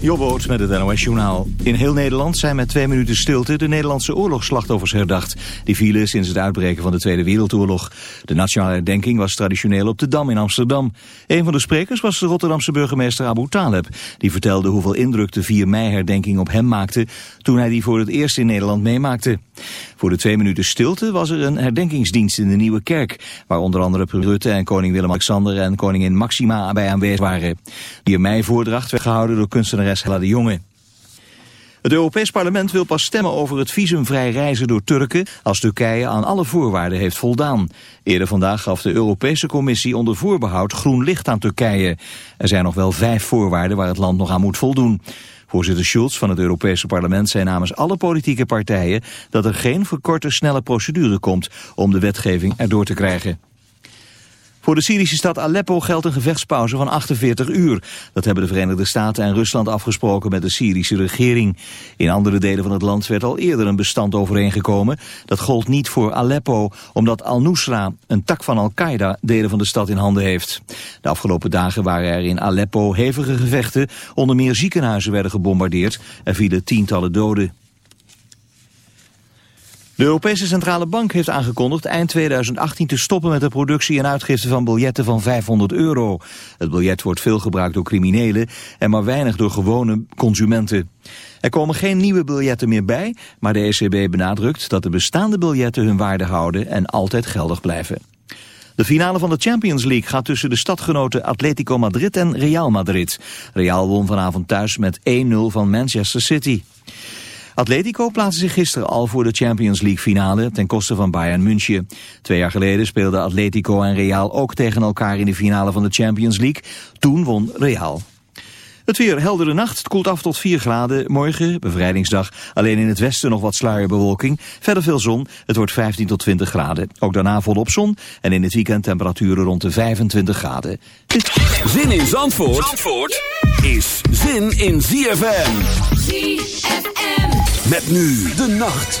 Jobboot met het NOS Journaal. In heel Nederland zijn met twee minuten stilte de Nederlandse oorlogsslachtoffers herdacht. Die vielen sinds het uitbreken van de Tweede Wereldoorlog. De nationale herdenking was traditioneel op de Dam in Amsterdam. Een van de sprekers was de Rotterdamse burgemeester Abu Taleb. Die vertelde hoeveel indruk de 4 mei-herdenking op hem maakte... toen hij die voor het eerst in Nederland meemaakte. Voor de twee minuten stilte was er een herdenkingsdienst in de Nieuwe Kerk... waar onder andere Rutte en koning Willem-Alexander en koningin Maxima bij aanwezig waren. Die mei-voordracht werd gehouden door de Jonge. Het Europees Parlement wil pas stemmen over het visumvrij reizen door Turken als Turkije aan alle voorwaarden heeft voldaan. Eerder vandaag gaf de Europese Commissie onder voorbehoud groen licht aan Turkije. Er zijn nog wel vijf voorwaarden waar het land nog aan moet voldoen. Voorzitter Schulz van het Europese parlement zei namens alle politieke partijen dat er geen verkorte snelle procedure komt om de wetgeving erdoor te krijgen. Voor de Syrische stad Aleppo geldt een gevechtspauze van 48 uur. Dat hebben de Verenigde Staten en Rusland afgesproken met de Syrische regering. In andere delen van het land werd al eerder een bestand overeengekomen. Dat gold niet voor Aleppo, omdat Al-Nusra, een tak van Al-Qaeda, delen van de stad in handen heeft. De afgelopen dagen waren er in Aleppo hevige gevechten. Onder meer ziekenhuizen werden gebombardeerd. Er vielen tientallen doden. De Europese Centrale Bank heeft aangekondigd eind 2018 te stoppen met de productie en uitgifte van biljetten van 500 euro. Het biljet wordt veel gebruikt door criminelen en maar weinig door gewone consumenten. Er komen geen nieuwe biljetten meer bij, maar de ECB benadrukt dat de bestaande biljetten hun waarde houden en altijd geldig blijven. De finale van de Champions League gaat tussen de stadgenoten Atletico Madrid en Real Madrid. Real won vanavond thuis met 1-0 van Manchester City. Atletico plaatste zich gisteren al voor de Champions League finale ten koste van Bayern München. Twee jaar geleden speelden Atletico en Real ook tegen elkaar in de finale van de Champions League. Toen won Real. Het weer heldere nacht, het koelt af tot 4 graden. Morgen, bevrijdingsdag, alleen in het westen nog wat sluierbewolking. Verder veel zon, het wordt 15 tot 20 graden. Ook daarna volop zon en in het weekend temperaturen rond de 25 graden. Zin in Zandvoort, Zandvoort is zin in ZFM. ZFM. Met nu de nacht.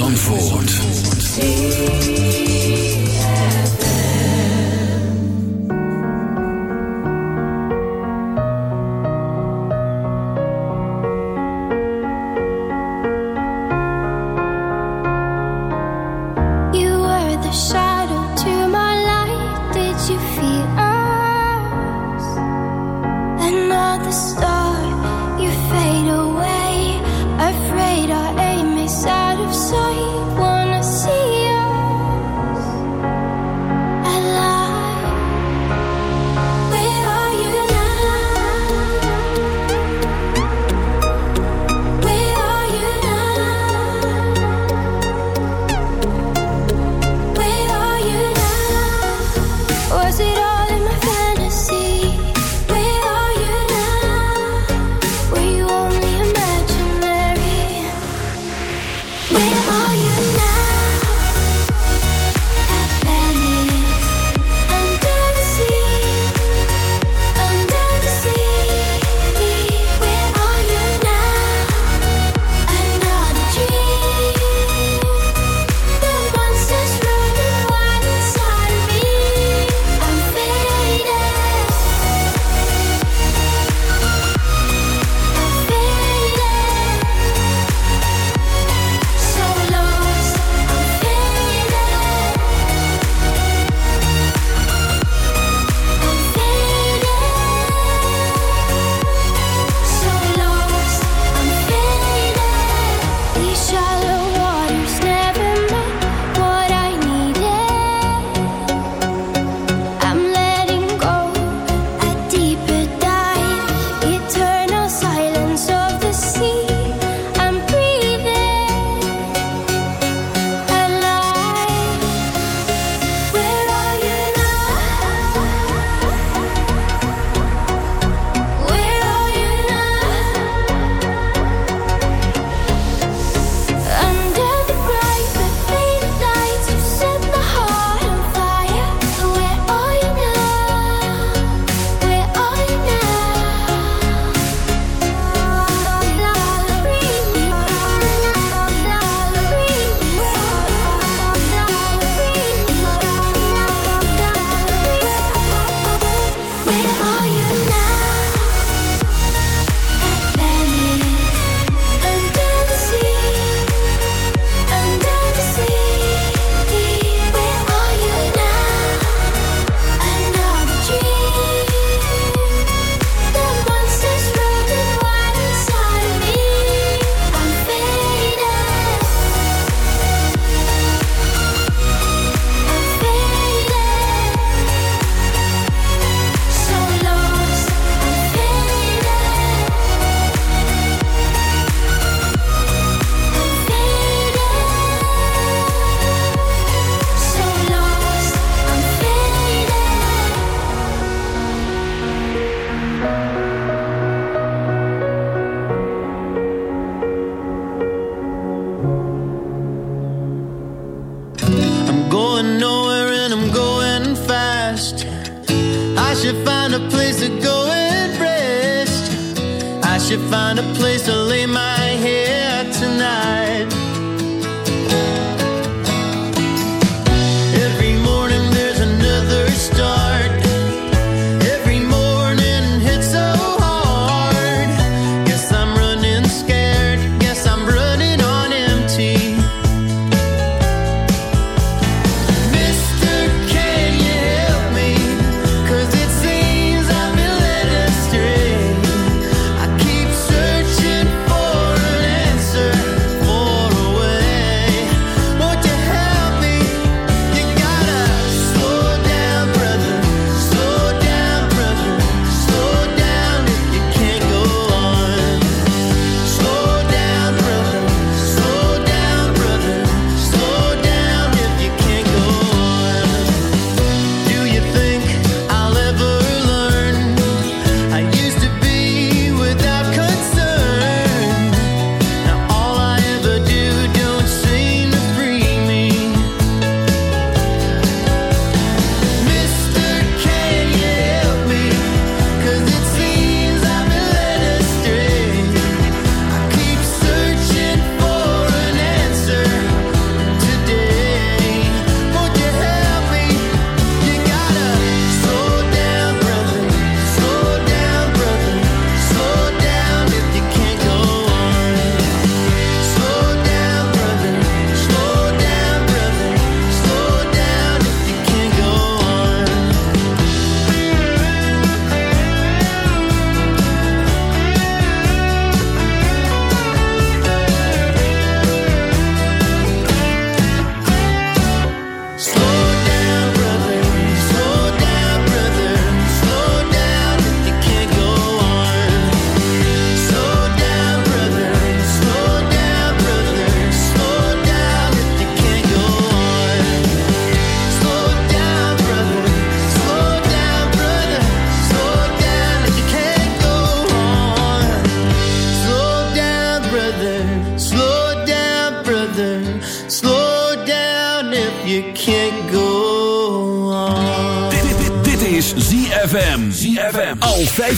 Zandvoort.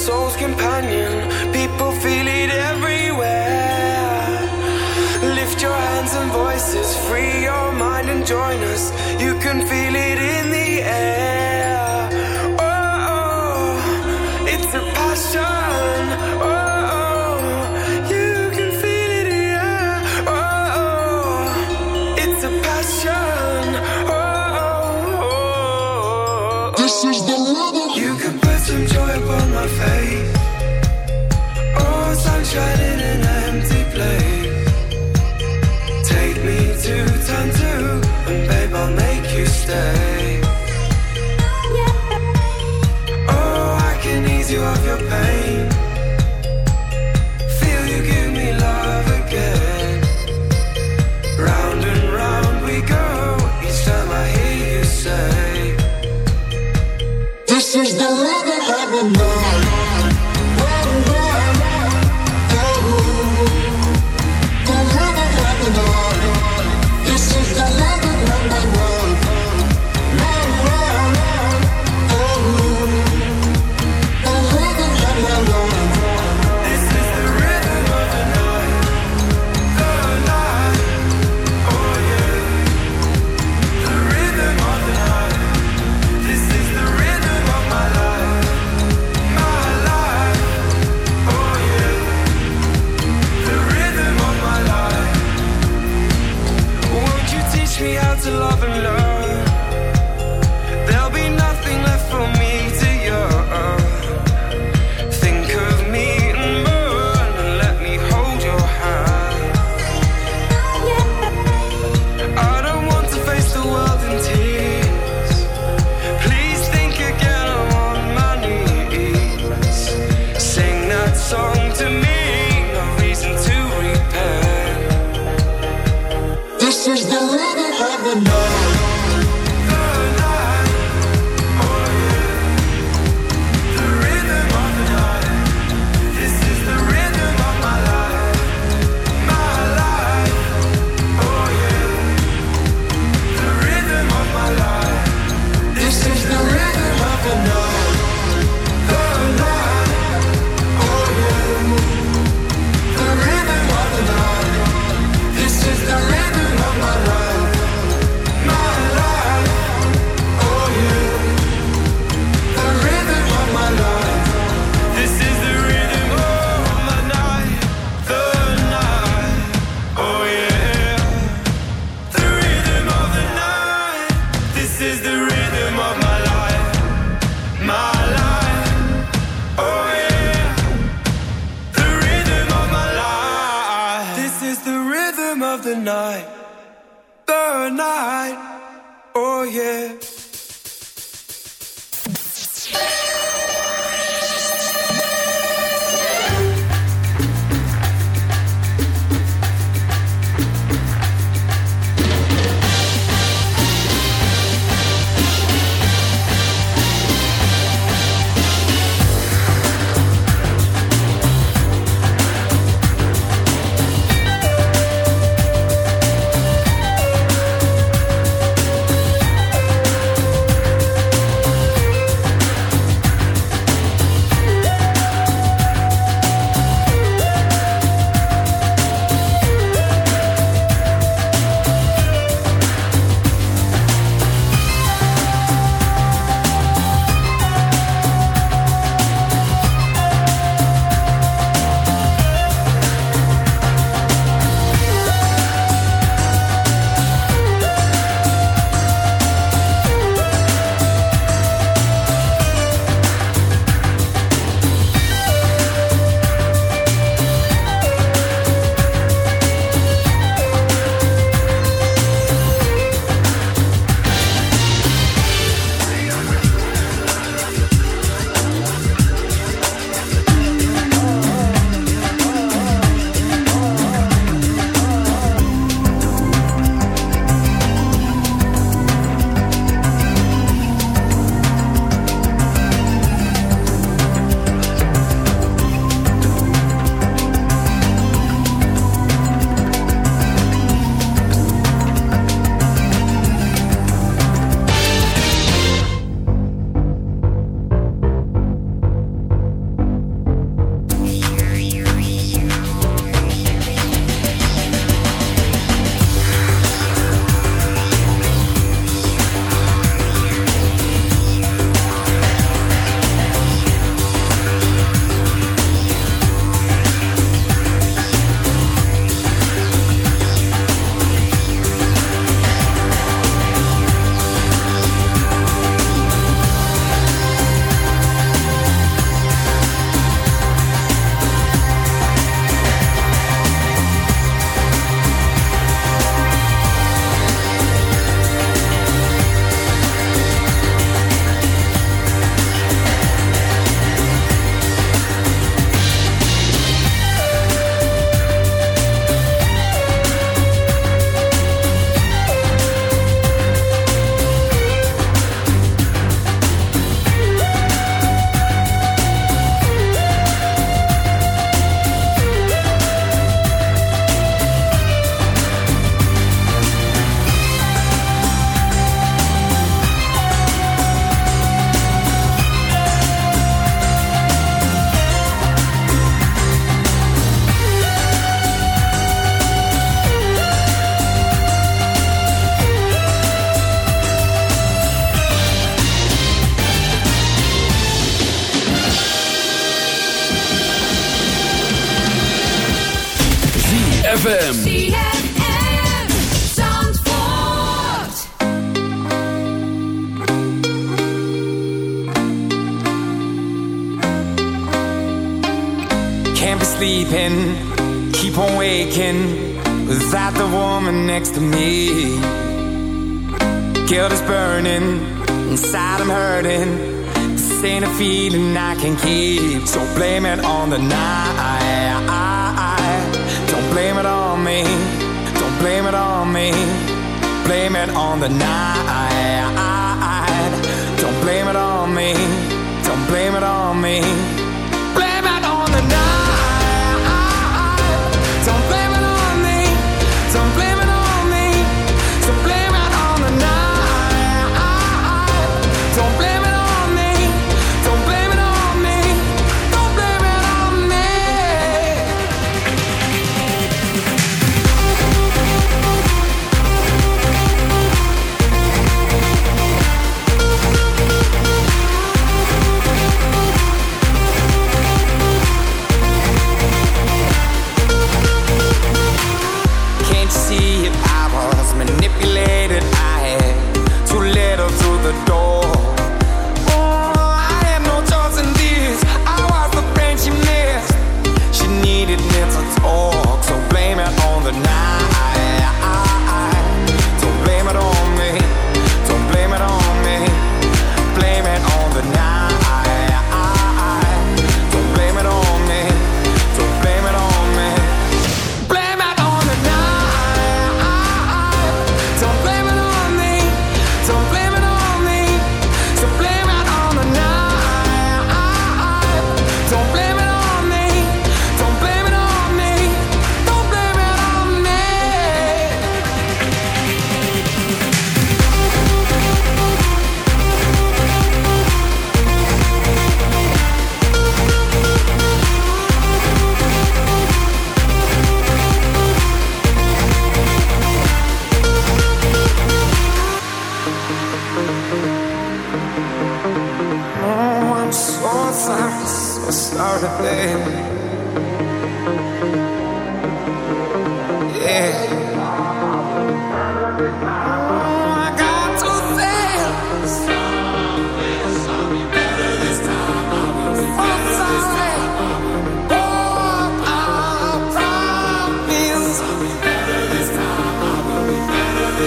soul's companion.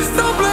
stop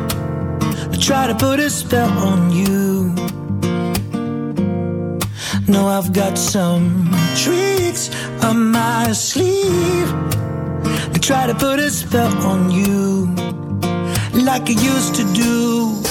try to put a spell on you. No, I've got some tricks up my sleeve. They try to put a spell on you, like I used to do.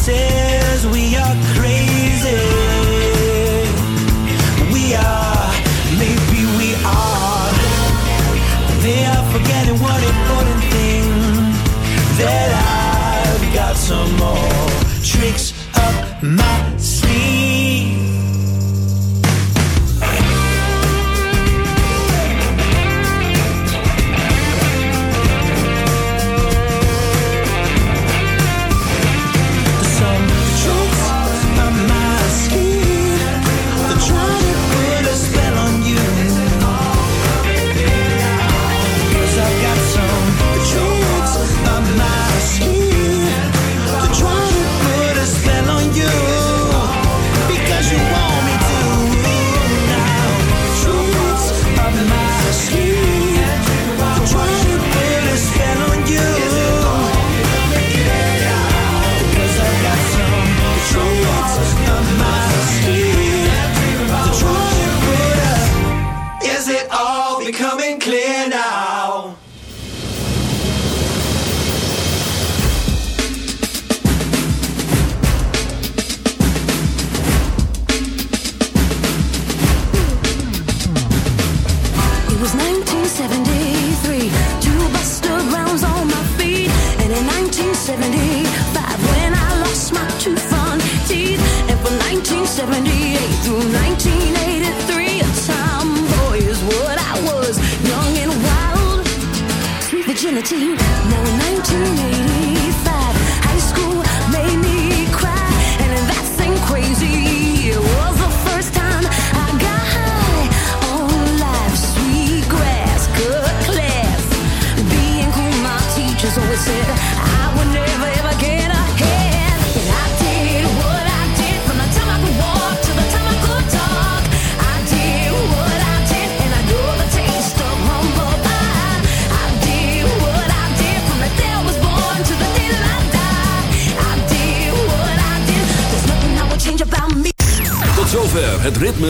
say